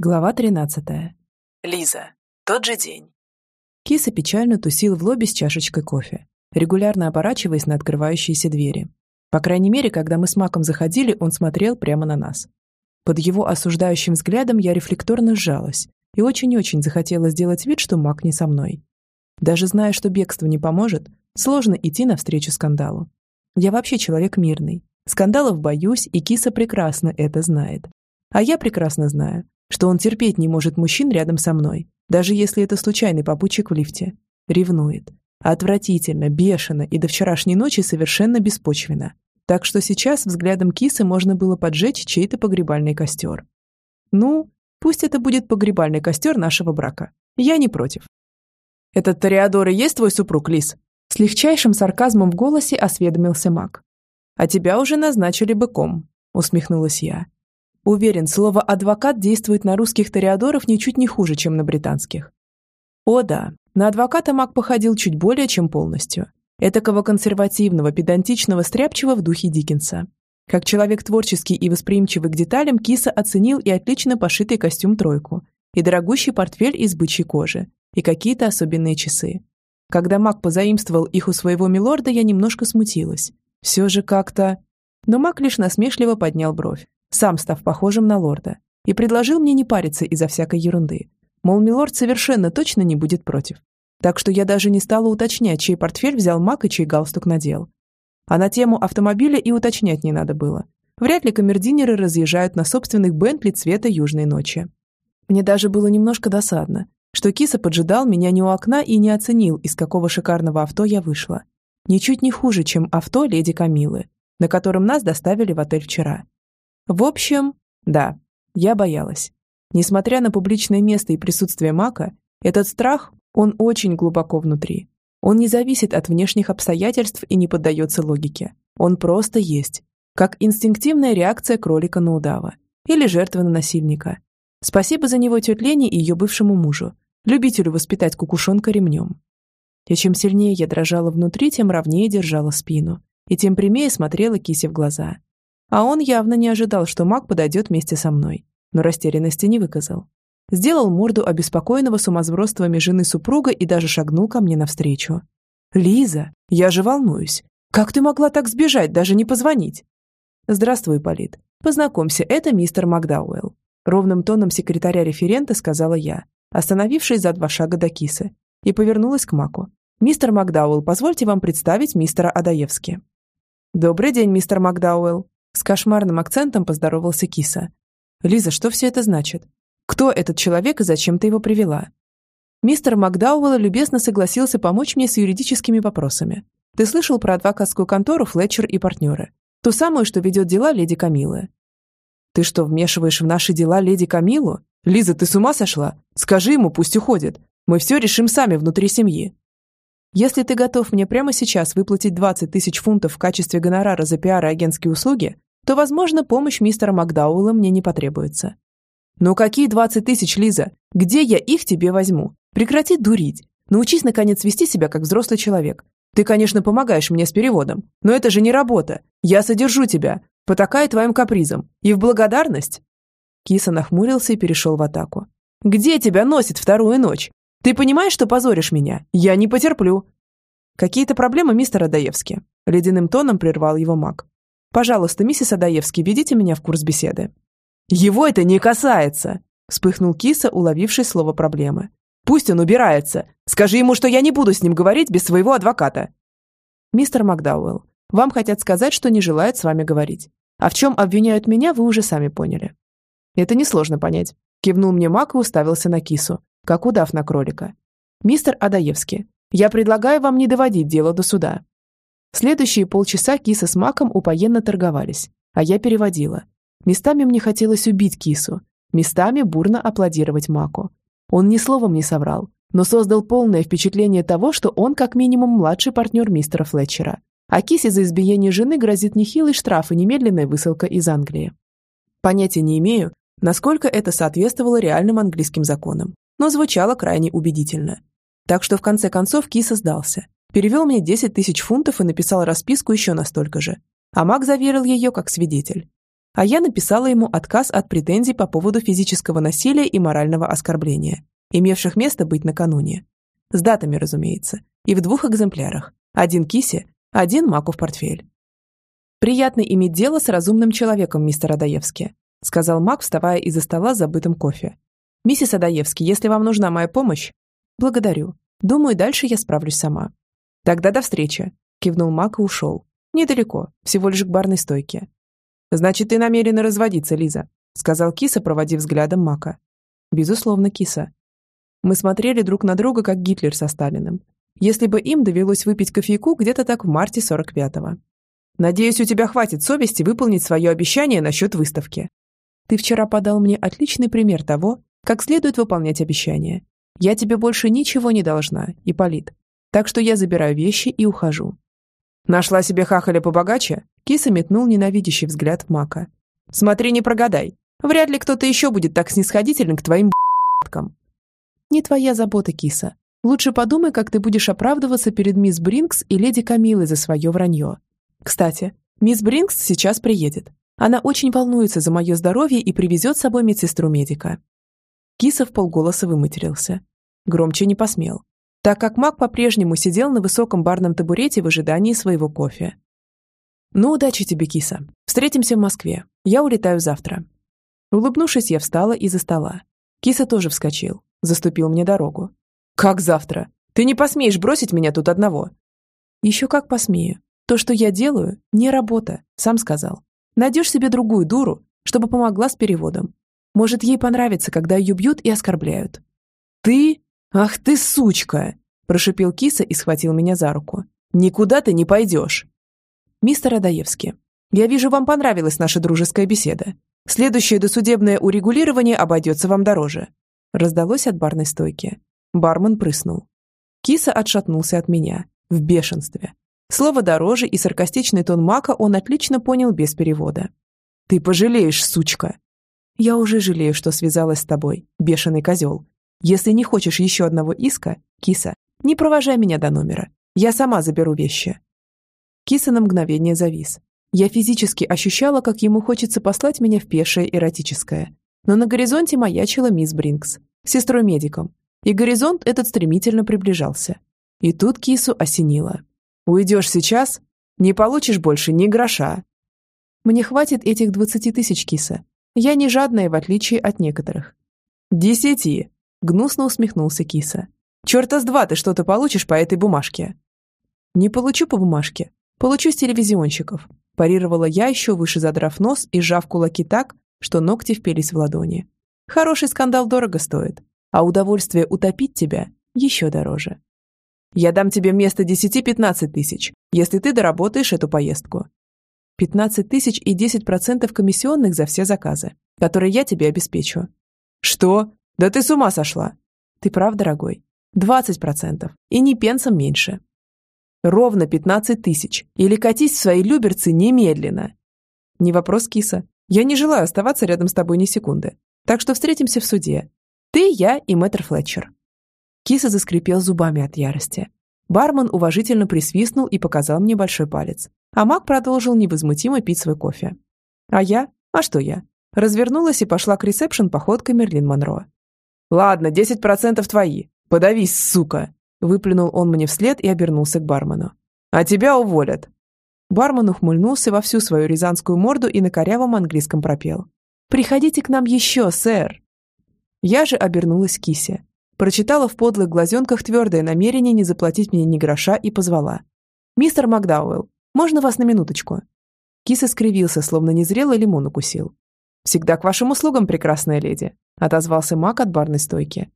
Глава 13. Лиза. Тот же день. Киса печально тусил в лобби с чашечкой кофе, регулярно оборачиваясь на открывающиеся двери. По крайней мере, когда мы с Маком заходили, он смотрел прямо на нас. Под его осуждающим взглядом я рефлекторно сжалась и очень-очень захотела сделать вид, что Мак не со мной. Даже зная, что бегство не поможет, сложно идти навстречу скандалу. Я вообще человек мирный. Скандалов боюсь, и Киса прекрасно это знает. А я прекрасно знаю, что он терпеть не может мужчин рядом со мной, даже если это случайный попутчик в лифте. Ревнует. Отвратительно, бешено и до вчерашней ночи совершенно беспочвенно. Так что сейчас взглядом кисы можно было поджечь чей-то погребальный костер. Ну, пусть это будет погребальный костер нашего брака. Я не против. «Этот Тореадор и есть твой супруг, Лис?» С легчайшим сарказмом в голосе осведомился маг. «А тебя уже назначили быком», усмехнулась я. Уверен, слово «адвокат» действует на русских тореадоров ничуть не хуже, чем на британских. О да, на адвоката Мак походил чуть более чем полностью. Этакого консервативного, педантичного стряпчего в духе Диккенса. Как человек творческий и восприимчивый к деталям, Киса оценил и отлично пошитый костюм-тройку, и дорогущий портфель из бычьей кожи, и какие-то особенные часы. Когда Мак позаимствовал их у своего милорда, я немножко смутилась. Все же как-то... Но Мак лишь насмешливо поднял бровь сам став похожим на лорда, и предложил мне не париться из-за всякой ерунды. Мол, милорд совершенно точно не будет против. Так что я даже не стала уточнять, чей портфель взял Мак и чей галстук надел. А на тему автомобиля и уточнять не надо было. Вряд ли камердинеры разъезжают на собственных Бентли цвета южной ночи. Мне даже было немножко досадно, что киса поджидал меня не у окна и не оценил, из какого шикарного авто я вышла. Ничуть не хуже, чем авто леди Камилы, на котором нас доставили в отель вчера. В общем, да, я боялась. Несмотря на публичное место и присутствие Мака, этот страх, он очень глубоко внутри. Он не зависит от внешних обстоятельств и не поддается логике. Он просто есть. Как инстинктивная реакция кролика на удава. Или жертвы на насильника. Спасибо за него тете Лене и ее бывшему мужу, любителю воспитать кукушонка ремнем. И чем сильнее я дрожала внутри, тем ровнее держала спину. И тем прямее смотрела Кисе в глаза. А он явно не ожидал, что маг подойдет вместе со мной, но растерянности не выказал. Сделал морду обеспокоенного сумасбродствами жены супруга и даже шагнул ко мне навстречу. «Лиза, я же волнуюсь. Как ты могла так сбежать, даже не позвонить?» «Здравствуй, Полит. Познакомься, это мистер Макдауэлл». Ровным тоном секретаря-референта сказала я, остановившись за два шага до кисы, и повернулась к Маку. «Мистер Макдауэлл, позвольте вам представить мистера Адаевски». «Добрый день, мистер Макдауэлл», с кошмарным акцентом поздоровался киса. «Лиза, что все это значит? Кто этот человек и зачем ты его привела?» Мистер Макдауэлл любезно согласился помочь мне с юридическими вопросами. Ты слышал про адвокатскую контору Флетчер и партнеры? Ту самую, что ведет дела леди Камилы. Ты что, вмешиваешь в наши дела леди Камилу? Лиза, ты с ума сошла? Скажи ему, пусть уходит. Мы все решим сами внутри семьи. Если ты готов мне прямо сейчас выплатить 20 тысяч фунтов в качестве гонорара за пиар и агентские услуги, то, возможно, помощь мистера Макдауэлла мне не потребуется. «Ну какие 20 тысяч, Лиза? Где я их тебе возьму? Прекрати дурить. Научись, наконец, вести себя как взрослый человек. Ты, конечно, помогаешь мне с переводом, но это же не работа. Я содержу тебя, потакая твоим капризом. И в благодарность...» Киса нахмурился и перешел в атаку. «Где тебя носит вторую ночь? Ты понимаешь, что позоришь меня? Я не потерплю!» «Какие-то проблемы, мистер Адаевский?» Ледяным тоном прервал его маг. Пожалуйста, миссис Адаевский, ведите меня в курс беседы». «Его это не касается!» вспыхнул киса, уловивший слово проблемы. «Пусть он убирается. Скажи ему, что я не буду с ним говорить без своего адвоката». «Мистер Макдауэлл, вам хотят сказать, что не желают с вами говорить. А в чем обвиняют меня, вы уже сами поняли». «Это несложно понять», кивнул мне Мак и уставился на кису, как удав на кролика. «Мистер Адаевский, я предлагаю вам не доводить дело до суда. Следующие полчаса киса с маком упоенно торговались, а я переводила. Местами мне хотелось убить кису, местами бурно аплодировать маку. Он ни словом не соврал, но создал полное впечатление того, что он как минимум младший партнер мистера Флетчера. А кисе за избиение жены грозит нехилый штраф и немедленная высылка из Англии. Понятия не имею, насколько это соответствовало реальным английским законам, но звучало крайне убедительно. Так что в конце концов Киса сдался Перевел мне 10 тысяч фунтов и написал расписку еще на столько же. А маг заверил ее как свидетель. А я написала ему отказ от претензий по поводу физического насилия и морального оскорбления, имевших место быть накануне. С датами, разумеется, и в двух экземплярах. Один кисе, один маку в портфель. «Приятно иметь дело с разумным человеком, мистер Адаевский», сказал Мак, вставая из-за стола с забытым кофе. «Миссис Адаевский, если вам нужна моя помощь...» «Благодарю. Думаю, дальше я справлюсь сама». «Тогда до встречи», кивнул Мак и ушел. «Недалеко, всего лишь к барной стойке». «Значит, ты намерена разводиться, Лиза», сказал Киса, проводив взглядом Мака. «Безусловно, Киса». Мы смотрели друг на друга, как Гитлер со Сталиным. Если бы им довелось выпить кофейку где-то так в марте 45-го. «Надеюсь, у тебя хватит совести выполнить свое обещание насчет выставки». «Ты вчера подал мне отличный пример того, как следует выполнять обещания. Я тебе больше ничего не должна, Ипполит. Так что я забираю вещи и ухожу». «Нашла себе хахаля побогаче?» Киса метнул ненавидящий взгляд Мака. «Смотри, не прогадай. Вряд ли кто-то еще будет так снисходителен к твоим б***ткам». «Не твоя забота, Киса. Лучше подумай, как ты будешь оправдываться перед мисс Бринкс и леди Камилой за свое вранье. Кстати, мисс Бринкс сейчас приедет. Она очень волнуется за мое здоровье и привезет с собой медсестру-медика». Киса в полголоса выматерился. Громче не посмел, так как маг по-прежнему сидел на высоком барном табурете в ожидании своего кофе. «Ну, удачи тебе, киса. Встретимся в Москве. Я улетаю завтра». Улыбнувшись, я встала из-за стола. Киса тоже вскочил, заступил мне дорогу. «Как завтра? Ты не посмеешь бросить меня тут одного?» «Еще как посмею. То, что я делаю, не работа, сам сказал. Найдешь себе другую дуру, чтобы помогла с переводом. Может, ей понравится, когда ее бьют и оскорбляют». «Ты? Ах ты сучка!» прошипел киса и схватил меня за руку. «Никуда ты не пойдешь!» «Мистер Адаевский, я вижу, вам понравилась наша дружеская беседа. Следующее досудебное урегулирование обойдется вам дороже». Раздалось от барной стойки. Бармен прыснул. Киса отшатнулся от меня. В бешенстве. Слово «дороже» и саркастичный тон Мака он отлично понял без перевода. «Ты пожалеешь, сучка!» «Я уже жалею, что связалась с тобой, бешеный козел. Если не хочешь еще одного иска, киса, не провожай меня до номера. Я сама заберу вещи». Киса на мгновение завис. Я физически ощущала, как ему хочется послать меня в пешее эротическое. Но на горизонте маячила мисс Бринкс, сестрой-медиком, и горизонт этот стремительно приближался. И тут кису осенило. «Уйдешь сейчас? Не получишь больше ни гроша». «Мне хватит этих двадцати тысяч, киса. Я не жадная, в отличие от некоторых». «Десяти!» — гнусно усмехнулся киса. «Черта с два ты что-то получишь по этой бумажке». «Не получу по бумажке. Получу с телевизионщиков», – парировала я, еще выше задрав нос и сжав кулаки так, что ногти впились в ладони. «Хороший скандал дорого стоит а удовольствие утопить тебя еще дороже. Я дам тебе вместо 10-15 тысяч, если ты доработаешь эту поездку. 15 тысяч и 10% комиссионных за все заказы, которые я тебе обеспечу. Что? Да ты с ума сошла. Ты прав, дорогой. 20%. И не пенсом меньше. Ровно 15 тысяч. Или катись в свои люберцы немедленно. Не вопрос, киса. Я не желаю оставаться рядом с тобой ни секунды. Так что встретимся в суде. Ты, я и мэтр Флетчер». Киса заскрипел зубами от ярости. Бармен уважительно присвистнул и показал мне большой палец. А Мак продолжил невозмутимо пить свой кофе. А я? А что я? Развернулась и пошла к ресепшн походкой Мерлин Монро. «Ладно, 10% твои. Подавись, сука!» Выплюнул он мне вслед и обернулся к бармену. «А тебя уволят!» Бармен ухмыльнулся во всю свою рязанскую морду и на корявом английском пропел. «Приходите к нам еще, сэр!» Я же обернулась к кисе. Прочитала в подлых глазенках твердое намерение не заплатить мне ни гроша и позвала. «Мистер Макдауэлл, можно вас на минуточку?» Киса скривился, словно незрелый лимон укусил. «Всегда к вашим услугам, прекрасная леди», отозвался Мак от барной стойки.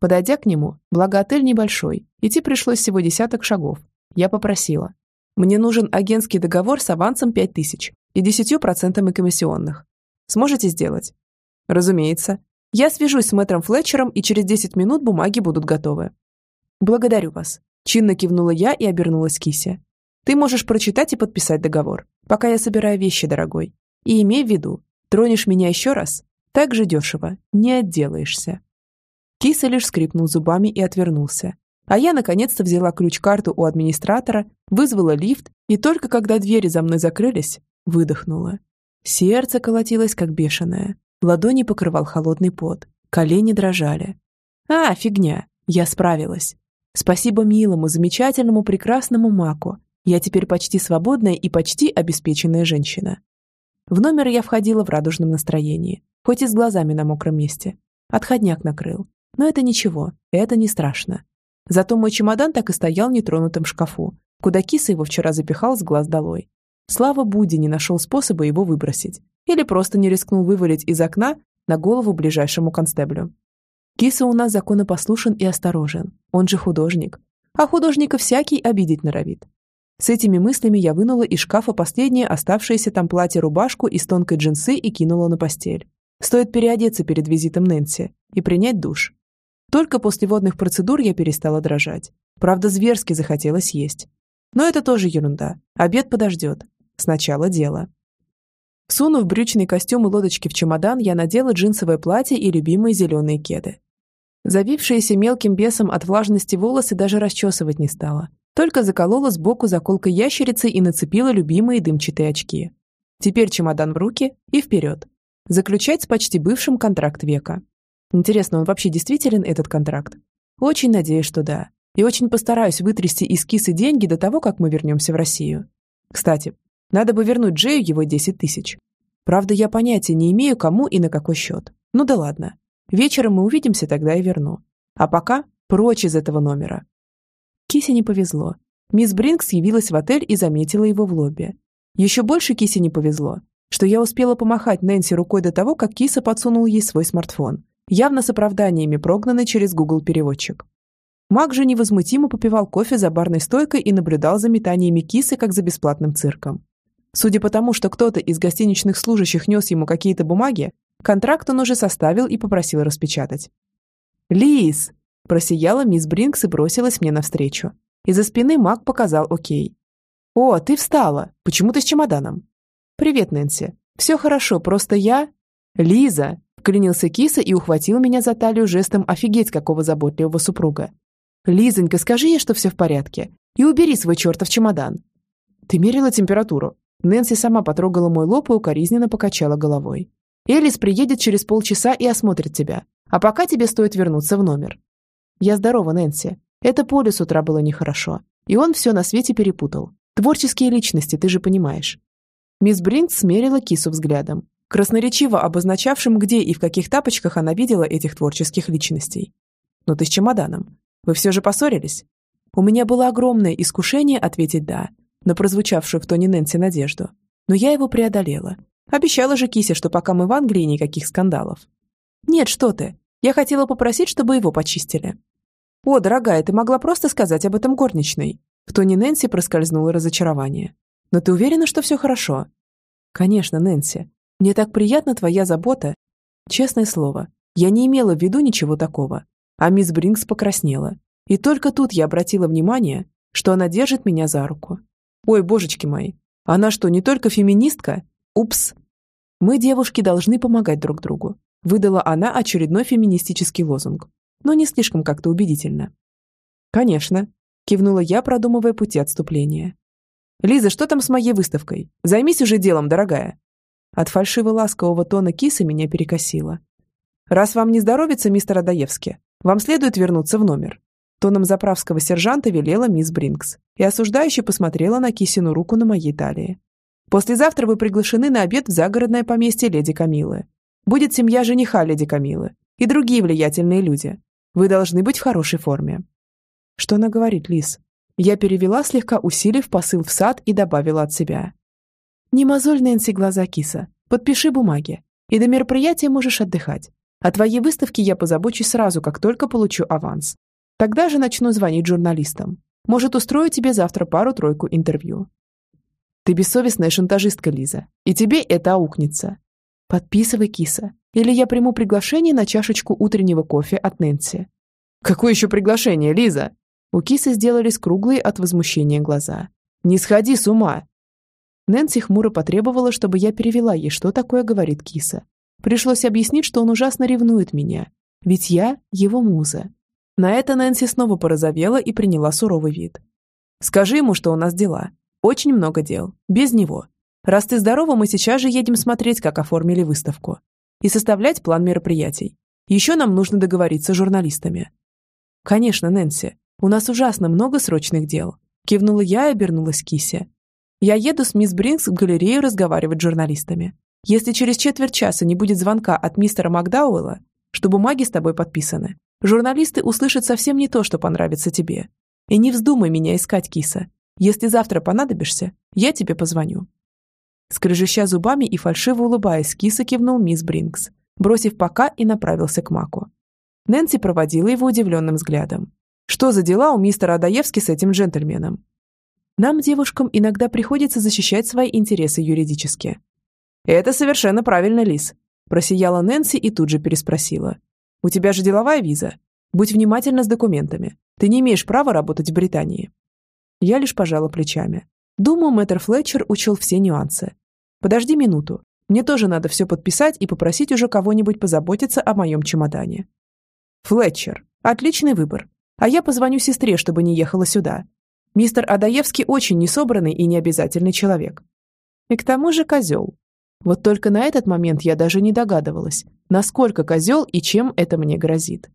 Подойдя к нему, благо отель небольшой, идти пришлось всего десяток шагов. Я попросила. «Мне нужен агентский договор с авансом пять тысяч и десятью процентами комиссионных. Сможете сделать?» «Разумеется. Я свяжусь с мэтром Флетчером, и через 10 минут бумаги будут готовы. Благодарю вас. Чинно кивнула я и обернулась Кисе. Ты можешь прочитать и подписать договор, пока я собираю вещи, дорогой. И имей в виду, тронешь меня еще раз, так же дешево, не отделаешься. Киса лишь скрипнул зубами и отвернулся. А я наконец-то взяла ключ-карту у администратора, вызвала лифт и только когда двери за мной закрылись, выдохнула. Сердце колотилось, как бешеное. Ладони покрывал холодный пот. Колени дрожали. А, фигня. Я справилась. Спасибо милому, замечательному, прекрасному Маку. Я теперь почти свободная и почти обеспеченная женщина. В номер я входила в радужном настроении, хоть и с глазами на мокром месте. Отходняк накрыл. Но это ничего, это не страшно. Зато мой чемодан так и стоял нетронутым в шкафу, куда киса его вчера запихал с глаз долой. Слава Будди не нашел способа его выбросить. Или просто не рискнул вывалить из окна на голову ближайшему констеблю. Киса у нас законопослушен и осторожен. Он же художник. А художника всякий обидеть норовит. С этими мыслями я вынула из шкафа последнее оставшееся там платье-рубашку из тонкой джинсы и кинула на постель. Стоит переодеться перед визитом Нэнси и принять душ. Только после водных процедур я перестала дрожать. Правда, зверски захотелось есть. Но это тоже ерунда. Обед подождет. Сначала дело. Сунув брючный костюм и лодочки в чемодан, я надела джинсовое платье и любимые зеленые кеды. Завившиеся мелким бесом от влажности волосы даже расчесывать не стала. Только заколола сбоку заколкой ящерицы и нацепила любимые дымчатые очки. Теперь чемодан в руки и вперед. Заключать с почти бывшим контракт века. Интересно, он вообще действителен, этот контракт? Очень надеюсь, что да. И очень постараюсь вытрясти из кисы деньги до того, как мы вернемся в Россию. Кстати, надо бы вернуть Джею его 10 тысяч. Правда, я понятия не имею, кому и на какой счет. Ну да ладно. Вечером мы увидимся, тогда и верну. А пока прочь из этого номера. Кисе не повезло. Мисс Бринкс явилась в отель и заметила его в лобби. Еще больше Кисе не повезло, что я успела помахать Нэнси рукой до того, как Киса подсунул ей свой смартфон, явно с оправданиями прогнанный через Google переводчик. Маг же невозмутимо попивал кофе за барной стойкой и наблюдал за метаниями Кисы, как за бесплатным цирком. Судя по тому, что кто-то из гостиничных служащих нес ему какие-то бумаги, контракт он уже составил и попросил распечатать. «Лиз!» – просияла мисс Бринкс и бросилась мне навстречу. Из-за спины маг показал «Окей». «О, ты встала! Почему ты с чемоданом?» «Привет, Нэнси. Все хорошо, просто я...» «Лиза!» – вклинился киса и ухватил меня за талию жестом «Офигеть, какого заботливого супруга!» «Лизонька, скажи ей, что все в порядке, и убери свой чертов чемодан!» «Ты мерила температуру?» Нэнси сама потрогала мой лоб и укоризненно покачала головой. «Элис приедет через полчаса и осмотрит тебя. А пока тебе стоит вернуться в номер». «Я здорова, Нэнси. Это Поле с утра было нехорошо. И он все на свете перепутал. Творческие личности, ты же понимаешь». Мисс Бринкс смерила кису взглядом, красноречиво обозначавшим, где и в каких тапочках она видела этих творческих личностей. «Но ты с чемоданом. Вы все же поссорились?» У меня было огромное искушение ответить «да», на прозвучавшую в тоне Нэнси надежду. Но я его преодолела. Обещала же Кисе, что пока мы в Англии, никаких скандалов. «Нет, что ты. Я хотела попросить, чтобы его почистили». «О, дорогая, ты могла просто сказать об этом горничной». В тоне Нэнси проскользнуло разочарование. «Но ты уверена, что все хорошо?» «Конечно, Нэнси. Мне так приятна твоя забота. Честное слово, я не имела в виду ничего такого». А мисс Бринкс покраснела. И только тут я обратила внимание, что она держит меня за руку. Ой, божечки мои, она что, не только феминистка? Упс. Мы, девушки, должны помогать друг другу. Выдала она очередной феминистический лозунг. Но не слишком как-то убедительно. Конечно. Кивнула я, продумывая пути отступления. «Лиза, что там с моей выставкой? Займись уже делом, дорогая!» От фальшиво-ласкового тона кисы меня перекосило. «Раз вам не здоровится, мистер Адаевский, вам следует вернуться в номер. Тоном заправского сержанта велела мисс Бринкс и осуждающе посмотрела на кисину руку на моей талии. «Послезавтра вы приглашены на обед в загородное поместье леди Камилы. Будет семья жениха леди Камилы и другие влиятельные люди. Вы должны быть в хорошей форме». Что она говорит, Лис? Я перевела, слегка усилив посыл в сад и добавила от себя. «Не мозоль, Нэнси, глаза киса. Подпиши бумаги. И до мероприятия можешь отдыхать. О твоей выставке я позабочусь сразу, как только получу аванс. Тогда же начну звонить журналистам. Может, устрою тебе завтра пару-тройку интервью. Ты бессовестная шантажистка, Лиза, и тебе это аукнется. Подписывай, киса, или я приму приглашение на чашечку утреннего кофе от Нэнси. Какое еще приглашение, Лиза? У кисы сделались круглые от возмущения глаза. Не сходи с ума. Нэнси хмуро потребовала, чтобы я перевела ей, что такое говорит киса. Пришлось объяснить, что он ужасно ревнует меня, ведь я его муза. На это Нэнси снова порозовела и приняла суровый вид. «Скажи ему, что у нас дела. Очень много дел. Без него. Раз ты здорова, мы сейчас же едем смотреть, как оформили выставку. И составлять план мероприятий. Еще нам нужно договориться с журналистами». «Конечно, Нэнси. У нас ужасно много срочных дел». Кивнула я и обернулась к Кисе. «Я еду с мисс Бринкс в галерею разговаривать с журналистами. Если через четверть часа не будет звонка от мистера Макдауэлла, что бумаги с тобой подписаны, журналисты услышат совсем не то, что понравится тебе. И не вздумай меня искать, киса. Если завтра понадобишься, я тебе позвоню». Скрежеща зубами и фальшиво улыбаясь, киса кивнул мисс Бринкс, бросив пока и направился к Маку. Нэнси проводила его удивленным взглядом. «Что за дела у мистера Адаевски с этим джентльменом?» «Нам, девушкам, иногда приходится защищать свои интересы юридически». «Это совершенно правильно, Лис», – просияла Нэнси и тут же переспросила. «У тебя же деловая виза. Будь внимательна с документами. Ты не имеешь права работать в Британии». Я лишь пожала плечами. Думаю, мэтр Флетчер учил все нюансы. «Подожди минуту. Мне тоже надо все подписать и попросить уже кого-нибудь позаботиться о моем чемодане». «Флетчер. Отличный выбор. А я позвоню сестре, чтобы не ехала сюда. Мистер Адаевский очень несобранный и необязательный человек. И к тому же козел. Вот только на этот момент я даже не догадывалась, насколько козел и чем это мне грозит.